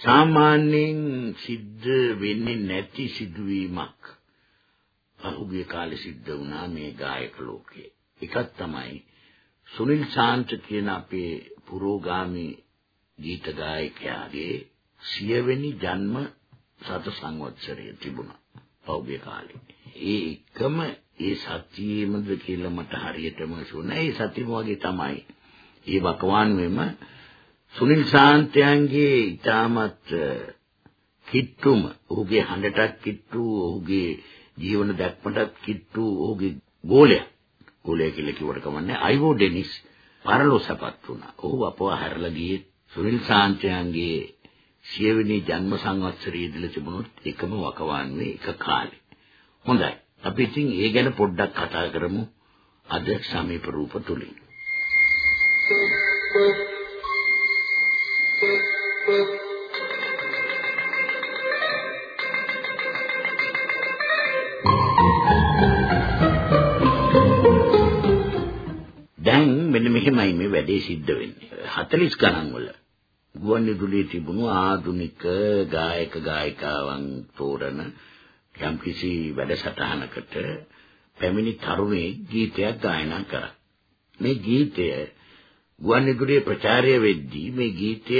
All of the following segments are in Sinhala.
සාමාන්‍යයෙන් සිද්ධ වෙන්නේ නැති සිදුවීමක් පහුගිය කාලේ සිද්ධ වුණා මේ ගායක ලෝකේ. එකක් තමයි සුනිල් ශාන්ත කියන අපේ පුරෝගාමී ගීත ගායකයාගේ සියවෙනි ජන්ම සත සංවත්සරය තිබුණා පහුගිය කාලේ. ඒ එකම ඒ සත්‍යයේමද කියලා මට හරියටම සුණා. ඒ සත්‍යම වගේ තමයි. ඒ වකවානුවේම සුනිල් ශාන්තයන්ගේ ඊටමත් කිට්ටුම ඔහුගේ හඬටත් කිට්ටු ඔහුගේ ජීවන දැක්මටත් කිට්ටු ඔහුගේ ගෝලයා ගෝලයා කියලා කිව්වට කමන්නේ අයිවෝ ඩෙනිස් පරලෝසපත් වුණා. ඔහු අපව හැරලා ගියේ සුනිල් ශාන්තයන්ගේ සියවෙනි ජන්ම සංවත්සරයේදී තිබුණොත් එකම වකවානුවේ එක කාලේ. හොඳයි. අපි ඉතින් ඒ ගැන පොඩ්ඩක් කතා කරමු අද සමීප රූප තුලින්. දැන් වැඩේ සිද්ධ වෙන්නේ. 40 ගණන් වල ගුවන්විදුලියේ තිබුණු ආධුනික ගායක ගායිකාවන් තෝරන යම්කිසි වැඩසටහනකට පැමිණි තරුණේ ගීතයක් ගායනා කරා. මේ ගීතය ගුවන්විදුලියේ ප්‍රචාරය වෙද්දී මේ ගීතය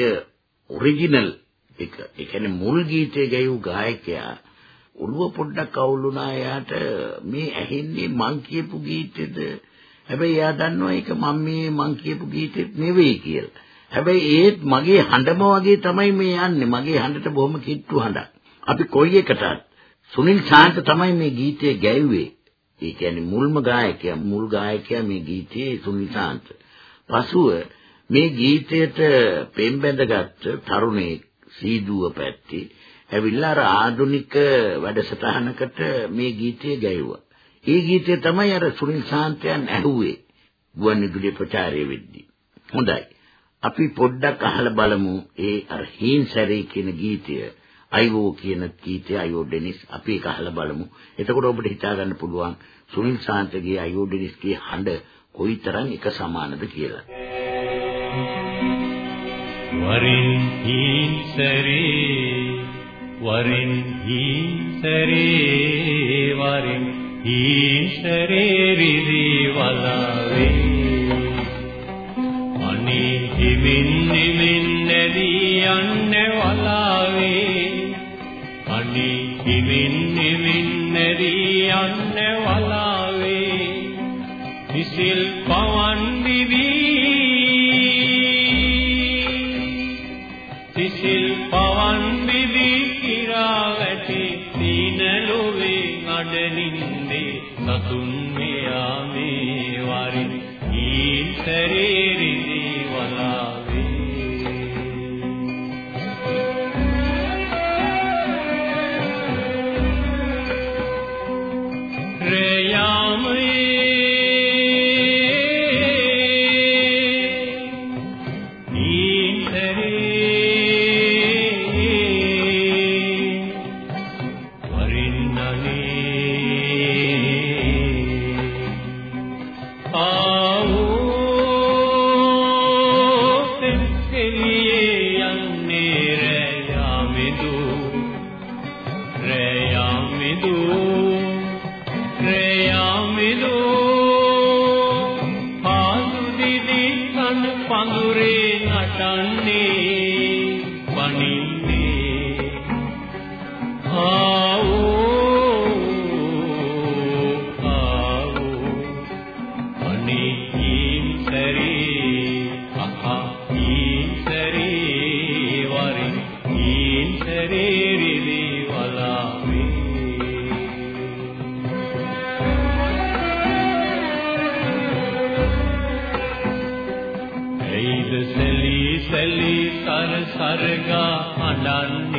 ඔරිජිනල් එක ඒ කියන්නේ මුල් ගීතය ගැයූ ගායකයා ඔළුව පොඩ්ඩක් අවුලුණා එයාට මේ ඇහෙන්නේ මං කියපු ගීතෙද හැබැයි එයා දන්නවා ඒක මම මේ මං කියපු ගීතෙත් නෙවෙයි කියලා. හැබැයි ඒත් මගේ හඬම වගේ තමයි මේ යන්නේ. මගේ හඬට බොහොම කිට්ටු හඬක්. අපි කොයි එකටත් සුනිල් ශාන්ත තමයි මේ ගීතය ගැයුවේ. ඒ කියන්නේ මුල්ම ගායකයා මුල් ගායකයා මේ ගීතයේ සුනිල් ශාන්ත. පසුව මේ ගීතයට පෙම් බැඳගත් තරුණේ සීදුව පැත්තේ ඇවිල්ලා අර ආදුනික වැඩසටහනකට මේ ගීතය ගැයුවා. ඒ ගීතය තමයි අර සුනිල් ශාන්තයන් ඇහුවේ ගුවන්විදුලි ප්‍රචාරය වෙද්දී. හොඳයි. අපි පොඩ්ඩක් අහලා බලමු ඒ අර හීන් සැරේ කියන ගීතය අයිවෝ කියන ගීතය අයිවෝ ඩෙනිස් අපි ඒක අහලා බලමු. එතකොට ඔබට හිතා ගන්න පුළුවන් සුනිල් ශාන්තගේ අයිවෝ ඩෙනිස්ගේ හඬ කොයිතරම් එක සමානද කියලා. වරින් හීන් සැරේ වරින් හීන් සැරේ වරින් හීන් සැරේ රිදී වලාවේ අනේ හිමින් නිමින් නැදී යන්නේ වලාවේ. අනේ හිමින් නිමින් නැදී යන්නේ වලාවේ. විසිල් පවන් සිසිල් පවන් Ah. සරගා අඬන්නේ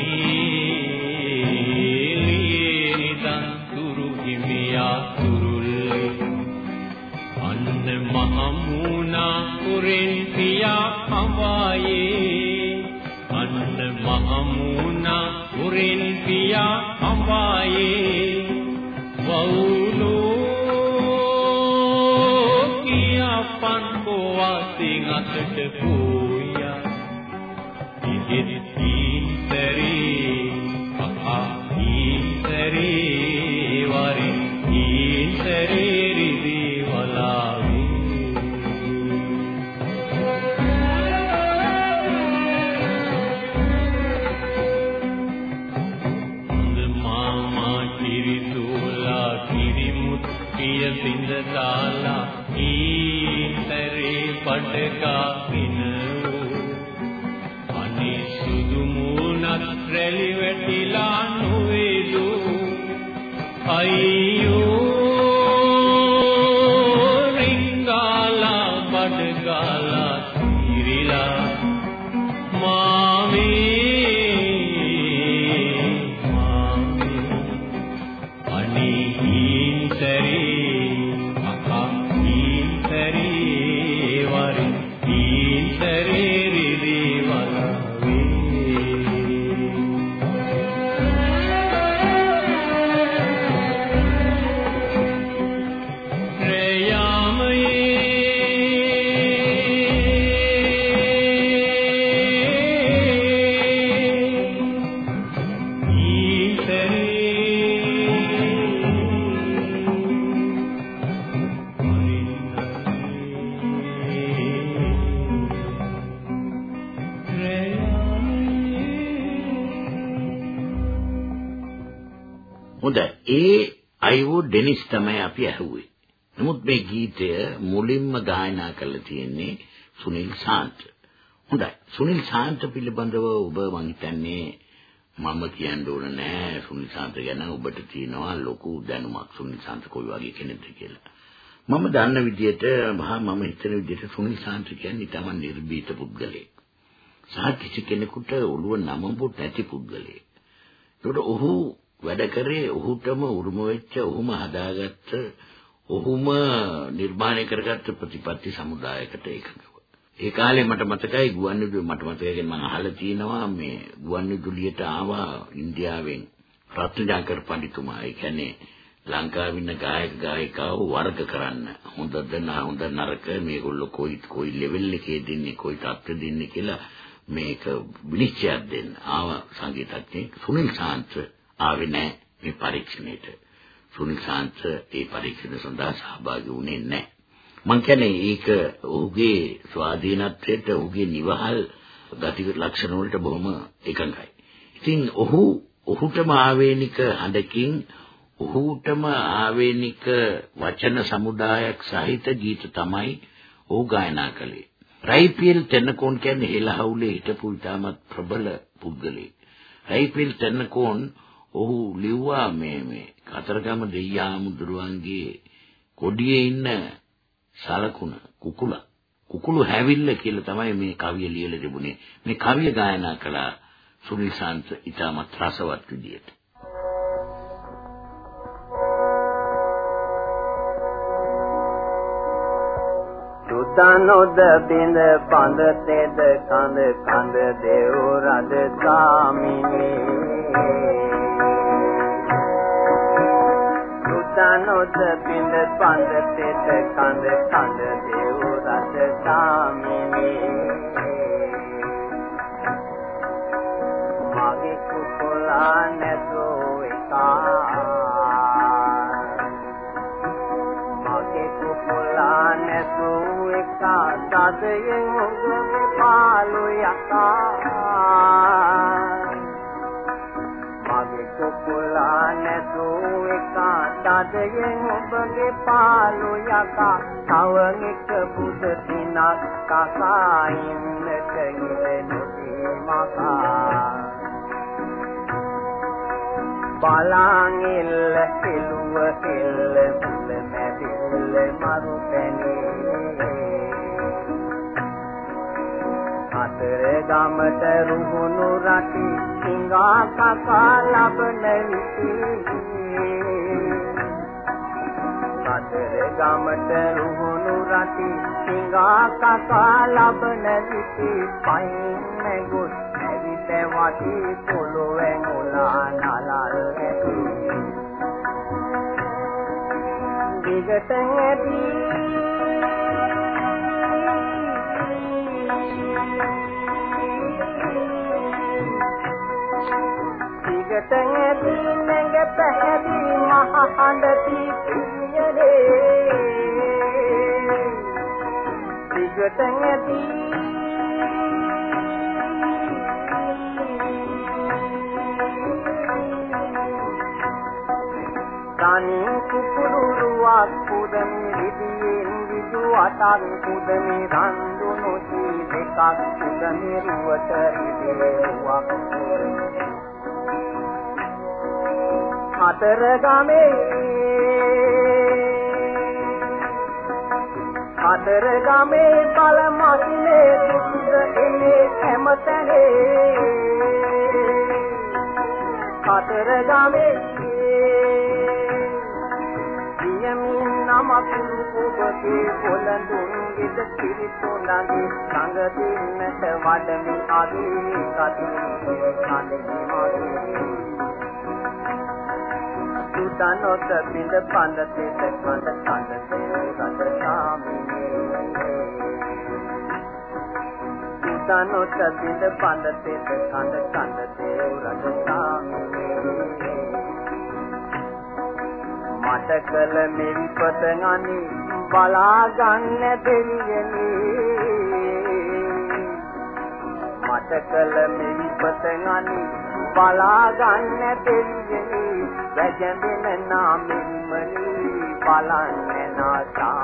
ඩෙනිස් තමයි අපි ඇහුවේ. නමුත් මේ ගීතය මුලින්ම ගායනා කරලා තියෙන්නේ සුනිල් ශාන්ත. හොඳයි. සුනිල් ශාන්ත පිළිබඳව ඔබ මං හිතන්නේ මම කියන්න ඕන නෑ සුනිල් ශාන්ත ගැන ඔබට තියෙනවා ලොකු දැනුමක් සුනිල් ශාන්ත කොයි වගේ කෙනෙක්ද කියලා. මම දන්න විදිහට මම හිතන විදිහට සුනිල් ශාන්ත කියන්නේ තමයි නිර්භීත පුද්ගලයෙක්. සහ කිසි කෙනෙකුට ඔළුව නමපොත් නැති පුද්ගලයෙක්. ඒකට ඔහු වැඩ කරේ ඔහුටම උරුම වෙච්ච ඔහුම හදාගත්ත ඔහුම නිර්මාණය කරගත්ත ප්‍රතිපත්ති සමුදායකට එකඟව. ඒ කාලේ මට මතකයි ගුවන්විදුලි මට මතකයි මම අහලා තියෙනවා මේ ගුවන්විදුලියට ආවා ඉන්දියාවෙන් රත්නජාකර් පඬිතුමා. ඒ කියන්නේ ලංකාවේ ඉන්න ගායක ගායිකාව වර්ග කරන්න. හොඳද හොඳ නරක මේගොල්ලෝ කොයි කොයි ලෙවල් එකේ දින්නේ කොයි තත්ත්වෙ දින්නේ කියලා මේක විනිශ්චයක් දෙන්න. ආව සංගීතඥයෙක් සුනිල් ශාන්ත ආවේ නැහැ මේ පරීක්ෂණයට. සුනිල් ශාන්ත ඒ පරීක්ෂණ සඳහා සහභාගී වුණේ නැහැ. මං කියන්නේ ඒක ඔහුගේ ස්වාධීනත්වයට ඔහුගේ නිවහල් ගති ලක්ෂණ වලට බොහොම එකඟයි. ඉතින් ඔහු ඔහුටම ආවේනික හඬකින් ඔහුටම ආවේනික වචන සමුදායක් සහිත ගීත තමයි ඔහු ගායනා කළේ. රයිපීල් තෙන්නකෝන් කියන්නේ හෙළහවුලේ හිටපු ඉතාමත් ප්‍රබල පුද්ගලෙක්. රයිපීල් තෙන්නකෝන් ඔහු ලිව්වා මේ මේ කතරගම දෙයියාමුදුරුවන්ගේ කොඩියේ ඉන්න සලකුණ කුකුල. කුකුළු හැවිල්ල කියලා තමයි මේ කවිය ලියලා තිබුණේ. මේ කවිය ගායනා කළා සුනිල් ශාන්ත ඉතාමත් රසවත් විදියට. සුතනොද බින්ද පඳ තෙද කඳ කඳ දේව රද සාමිනේ. දනොද බින්ද පඳ තෙත කඳ කඳ දේව රස සාමිනේ මගේ කුකුලා නැතෝ එකා. මගේ කුකුලා නැතෝ එකා. සදයෙන් උගම පාලු එකා තදයෙන් ඔබගේ පාලු යකා තව එක බුද දිනක් කකා ඉන්නට ඉඳෙනුදී මකා. බලන් ඉල්ල කෙළුව කෙල්ල මුල මැදිල්ල මරු පැනේ අතර ගමට රුහුණු රටි සිංහා කකා ලබන විටි අතර ගමට රුහුණු රටි සිංහා කකා ලබන විටි පයින් නැගුත් ඇවිත වටි පොළොවෙන් උලා නලල් ඇති. දිගට ඇදී දිගට ඇති නැඟ පැහැදි මහ හඬති පියරේ දිගට ඇති තනි කුකුළුවක් පුදමි විදියෙන් සිවුරු අටක් කුදමි රන්දුනු සී දෙකක් කුදමි රුවට රිදෙව්වක් හතර ගමේ හතර ගමේ බල මසිනේ සුසුද එන්නේ හැමතැනේ. හතර ගමේ නමකුළු ඔබගේ පොළඳුන් ගෙද පිරිතුණගේ සංග දෙන්නට වඩමි අදී කතින් කඳේ මාගේ සුතනොත පිඳ පඳ තෙත කඳ කඳ සුතනොත පිඳ පඳ තෙත කඳ කඳ තේ රත සාමිනේ මට කල මෙවිපත ගනි බලා ගන්න දෙවියනි මට කල මෙවිපත ගනි බලා ගන්න දෙවියනි වැජඹෙන නාමෙමනි බලන්න නාසාමි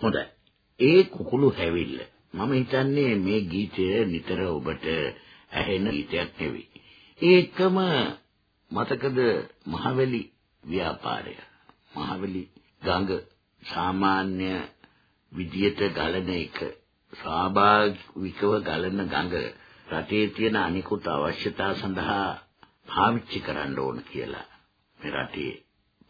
හොඳයි. ඒ කුකුළු හැවිල්ල මම හිතන්නේ මේ ගීතය නිතර ඔබට ඇහෙන ගීතයක් නෙවෙයි. ඒකම මතකද මහවැලි ව්‍යාපාරය. මහවැලි ගඟ සාමාන්‍ය විදියට ගලන එක ස්වාභාවිකව ගලන ගඟ රටේ තියෙන අනිකුත් අවශ්‍යතා සඳහා පාවිච්චි කරන්න ඕන කියලා මේ රටේ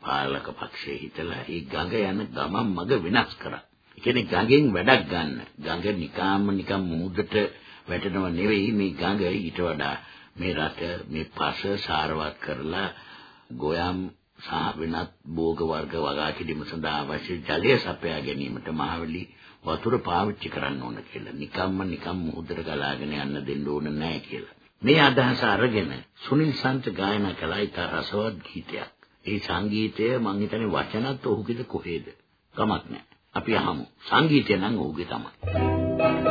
පාලක පක්ෂයේ හිතලා ඒ ගඟ යන ගමන් මඟ වෙනස් කරා. කියන්නේ ගඟෙන් වැඩක් ගන්න. ගඟ නිකාම්ම නිකම් මුහුදට වැටෙනව නෙවෙයි මේ ගඟ ඊට වඩා මේ රට මේ පස සාරවත් කරලා ගොයම් සහ වෙනත් භෝග වර්ග වගා කිරීම සඳහා අවශ්‍ය ජලය සපයා ගැනීමට මහවැලි වතුර පාවිච්චි කරන්න ඕන කියලා. නිකම්ම නිකම් මුහුදට ගලාගෙන යන්න දෙන්න ඕන නැහැ කියලා. මේ අදහස අරගෙන සුනිල් සංත ගායනා කළා ඉතා රසවත් ගීතයක්. ඒ සංගීතය මං හිතන්නේ වචනත් ඔහුගේද කොහෙද? කමක් නැහැ. අපි අහමු. සංගීතය නම් ඔහුගේ තමයි.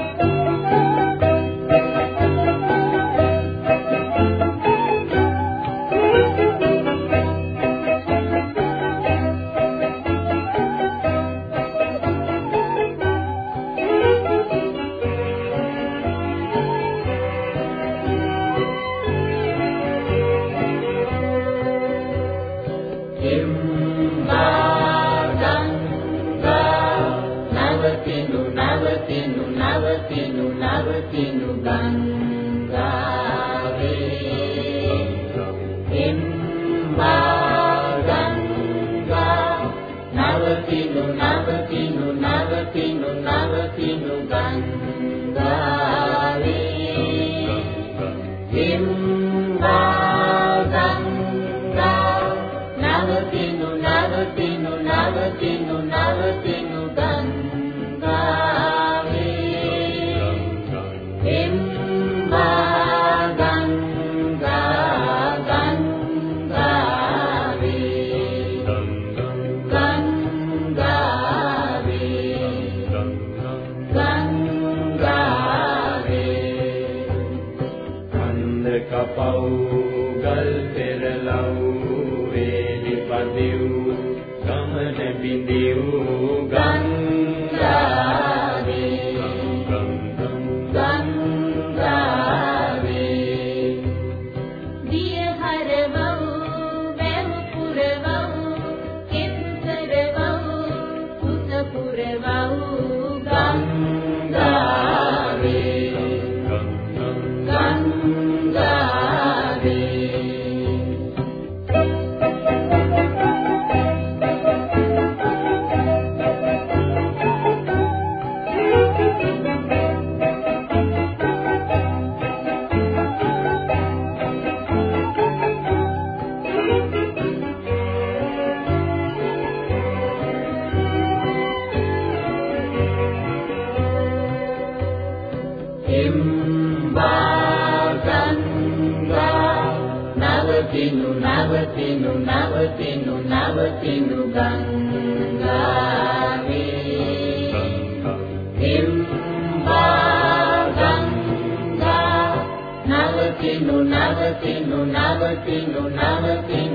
නවතිනු පවතිනු ගංගාවේ. එම්බා ගංගා නවතිනු නවතිනු නවතිනු නවතිනු.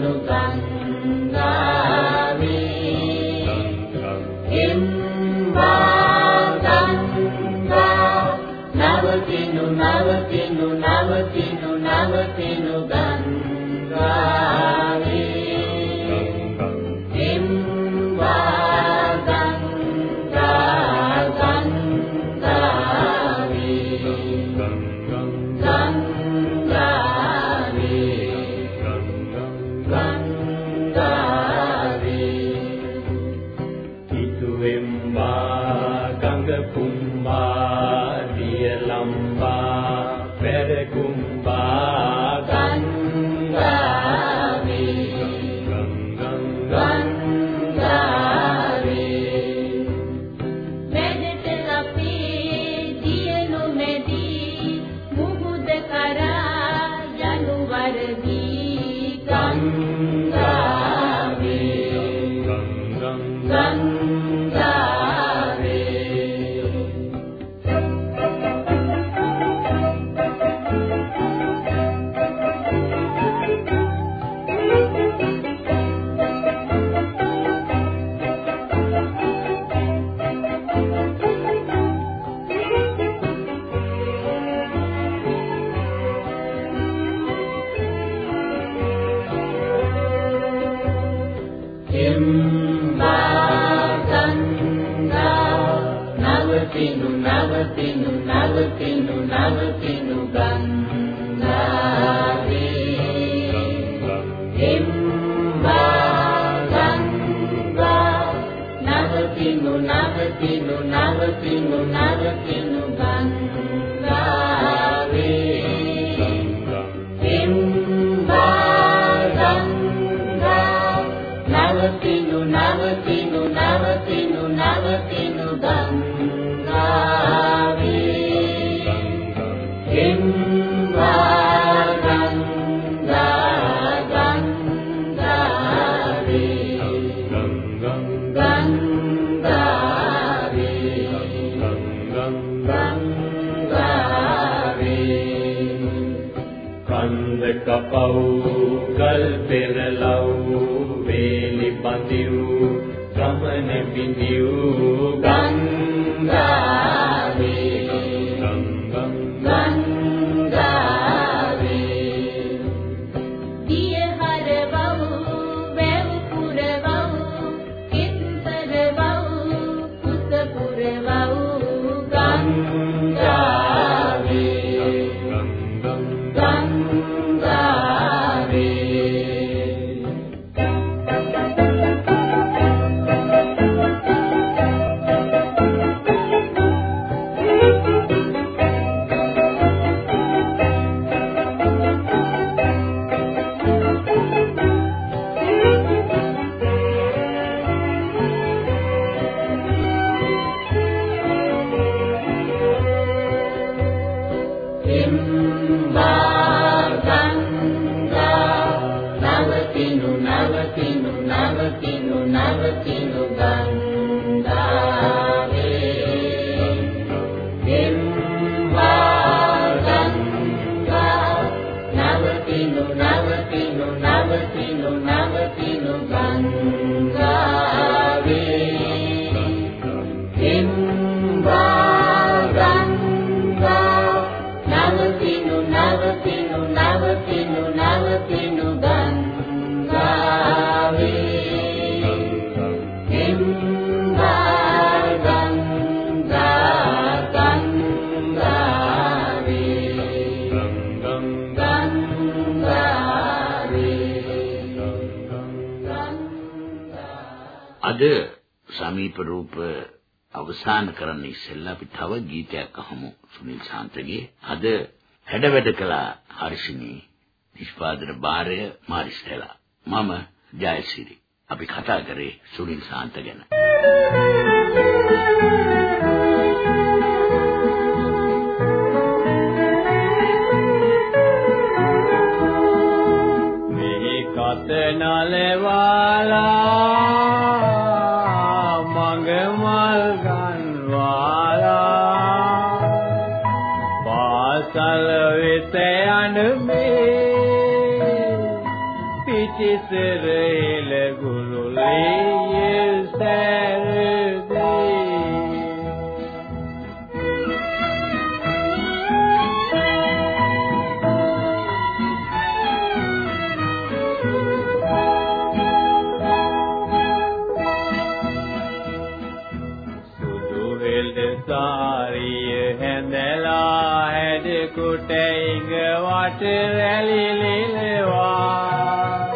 අද සමීප රූප අවසන් කරන්න ඉස්සෙල්ලා අපි තව ගීතයක් අහමු සුනිල් ශාන්තගේ. අද හැඩවැඩ කළා හර්ෂිනී නිෂ්පාදන භාරය මාරිස්ටලා. මම ජයසිරි. අපි කතා කරේ සුනිල් ශාන්ත ගැන. Thank you. අසල් වෙත යන මේ පිටිසර එළගුරුලේ වට රැලි ලෙලවා.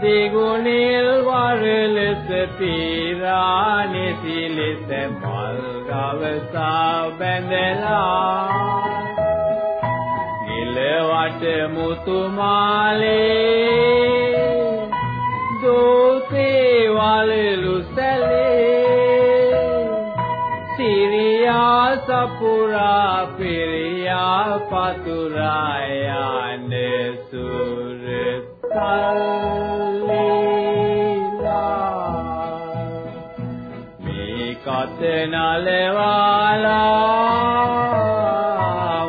දිගුනිල් වරලස පීරානි සිලිස මල් ගවසා බැඳලා. නිලවට මුතු මාලේ පිරියා පතුරා යන සුර සල්ලීලා මේ කත නලවාලා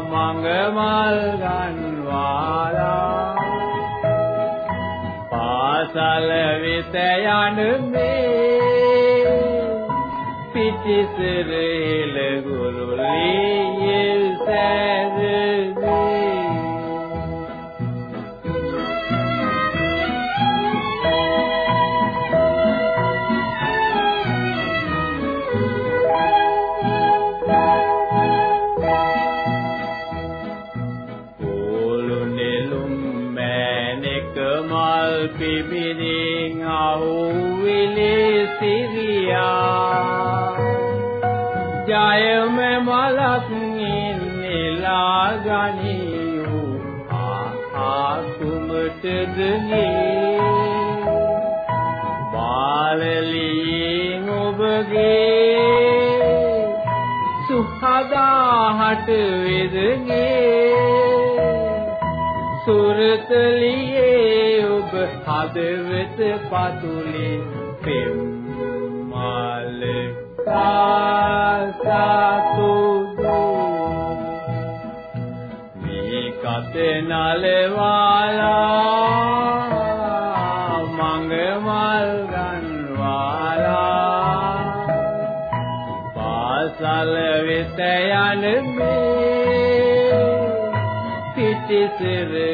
මඟ මල් ගන්වාලා. පාසල වෙත යන මේ පිටිසර එල ගුරුලී කුමටද නේ බාලලියෙන් ඔබගේ සුහදාහට වෙදගේ සුරතලියේ ඔබ හදවත පතුලේ පෙම් මාල කාසතුදු මේ කත නලවාලා මඟ මල් ගන්වාලා පාසල වෙත යන මේ පිටිසර හෙල